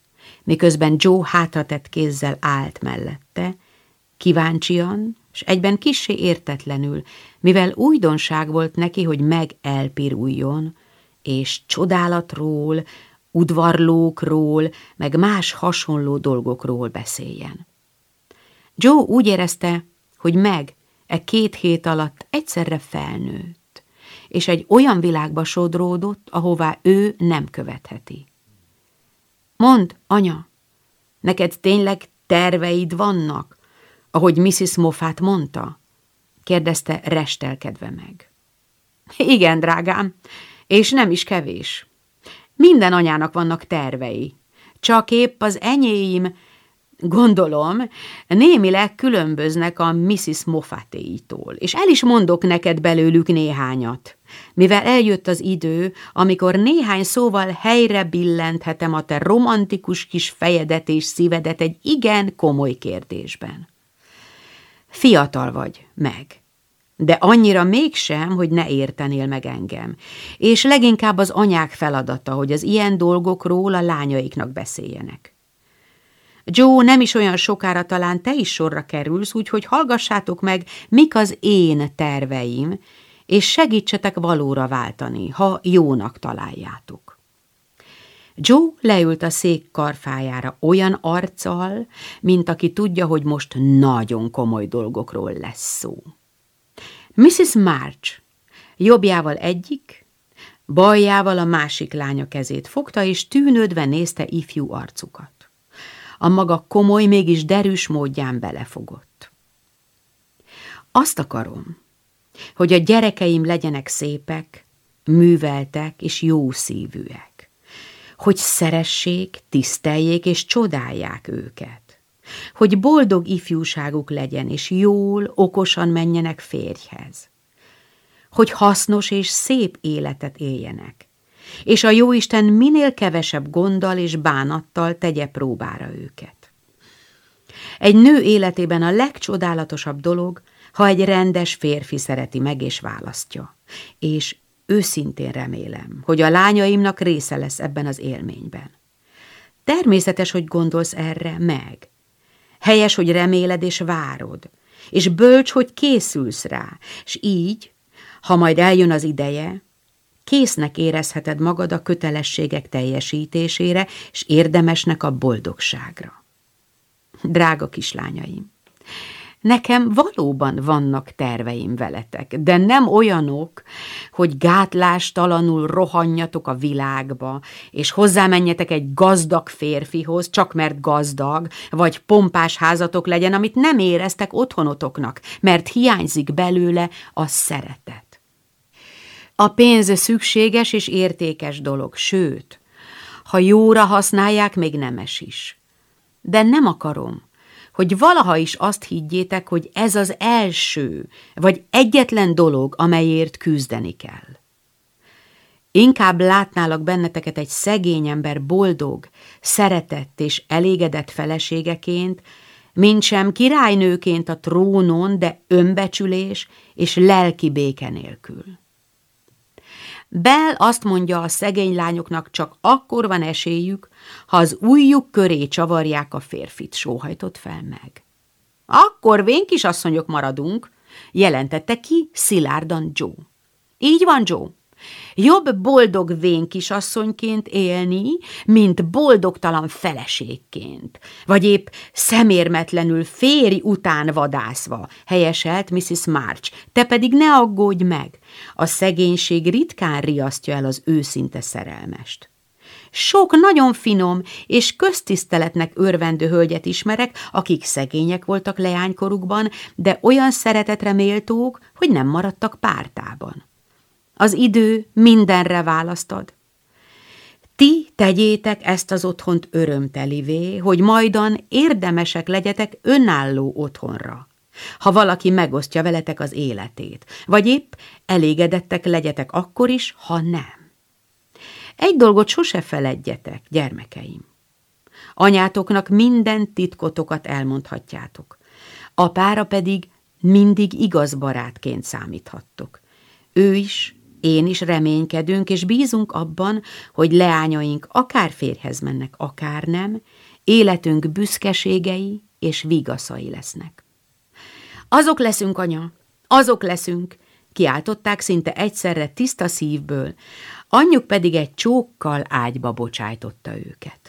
miközben Joe hátratett kézzel állt mellette, kíváncsian, és egyben kissé értetlenül, mivel újdonság volt neki, hogy meg elpiruljon, és csodálatról, udvarlókról, meg más hasonló dolgokról beszéljen. Joe úgy érezte, hogy meg e két hét alatt egyszerre felnőtt, és egy olyan világba sodródott, ahová ő nem követheti. Mond, anya, neked tényleg terveid vannak, ahogy Mrs. Moffat mondta? kérdezte restelkedve meg. Igen, drágám, és nem is kevés. Minden anyának vannak tervei, csak épp az enyéim Gondolom, némileg különböznek a Mrs. Moffatéitól, és el is mondok neked belőlük néhányat, mivel eljött az idő, amikor néhány szóval helyre billenthetem a te romantikus kis fejedet és szívedet egy igen komoly kérdésben. Fiatal vagy, meg, de annyira mégsem, hogy ne értenél meg engem, és leginkább az anyák feladata, hogy az ilyen dolgokról a lányaiknak beszéljenek. Joe, nem is olyan sokára talán te is sorra kerülsz, úgyhogy hallgassátok meg, mik az én terveim, és segítsetek valóra váltani, ha jónak találjátok. Joe leült a szék karfájára olyan arccal, mint aki tudja, hogy most nagyon komoly dolgokról lesz szó. Mrs. March jobbjával egyik, baljával a másik lánya kezét fogta, és tűnődve nézte ifjú arcukat a maga komoly, mégis derűs módján belefogott. Azt akarom, hogy a gyerekeim legyenek szépek, műveltek és jó szívűek, hogy szeressék, tiszteljék és csodálják őket, hogy boldog ifjúságuk legyen, és jól, okosan menjenek férjhez, hogy hasznos és szép életet éljenek, és a Jóisten minél kevesebb gonddal és bánattal tegye próbára őket. Egy nő életében a legcsodálatosabb dolog, ha egy rendes férfi szereti meg és választja. És őszintén remélem, hogy a lányaimnak része lesz ebben az élményben. Természetes, hogy gondolsz erre meg. Helyes, hogy reméled és várod, és bölcs, hogy készülsz rá, és így, ha majd eljön az ideje, késznek érezheted magad a kötelességek teljesítésére, és érdemesnek a boldogságra. Drága kislányaim, nekem valóban vannak terveim veletek, de nem olyanok, hogy gátlástalanul rohanjatok a világba, és hozzámenjetek egy gazdag férfihoz, csak mert gazdag, vagy pompás házatok legyen, amit nem éreztek otthonotoknak, mert hiányzik belőle a szeretet. A pénz szükséges és értékes dolog, sőt, ha jóra használják, még nemes is. De nem akarom, hogy valaha is azt higgyétek, hogy ez az első, vagy egyetlen dolog, amelyért küzdeni kell. Inkább látnálak benneteket egy szegény ember boldog, szeretett és elégedett feleségeként, mint sem királynőként a trónon, de önbecsülés és lelki béke nélkül. Bell azt mondja, a szegény lányoknak csak akkor van esélyük, ha az ujjuk köré csavarják a férfit, sóhajtott fel meg. Akkor vén kisasszonyok maradunk, jelentette ki szilárdan Joe. Így van, Joe. Jobb boldog vén kisasszonyként élni, mint boldogtalan feleségként, vagy épp szemérmetlenül férj után vadászva, helyeselt Mrs. March, te pedig ne aggódj meg, a szegénység ritkán riasztja el az őszinte szerelmest. Sok nagyon finom és köztiszteletnek örvendő hölgyet ismerek, akik szegények voltak leánykorukban, de olyan szeretetre méltók, hogy nem maradtak pártában. Az idő mindenre választad. Ti tegyétek ezt az otthont örömtelivé, hogy majdan érdemesek legyetek önálló otthonra. Ha valaki megosztja veletek az életét, vagy épp elégedettek legyetek akkor is, ha nem. Egy dolgot sose feledjetek, gyermekeim. Anyátoknak minden titkotokat elmondhatjátok. Apára pedig mindig igaz barátként számíthattok. Ő is, én is reménykedünk, és bízunk abban, hogy leányaink akár férhez mennek, akár nem, életünk büszkeségei és vigaszai lesznek. Azok leszünk, anya, azok leszünk, kiáltották szinte egyszerre tiszta szívből, anyjuk pedig egy csókkal ágyba bocsájtotta őket.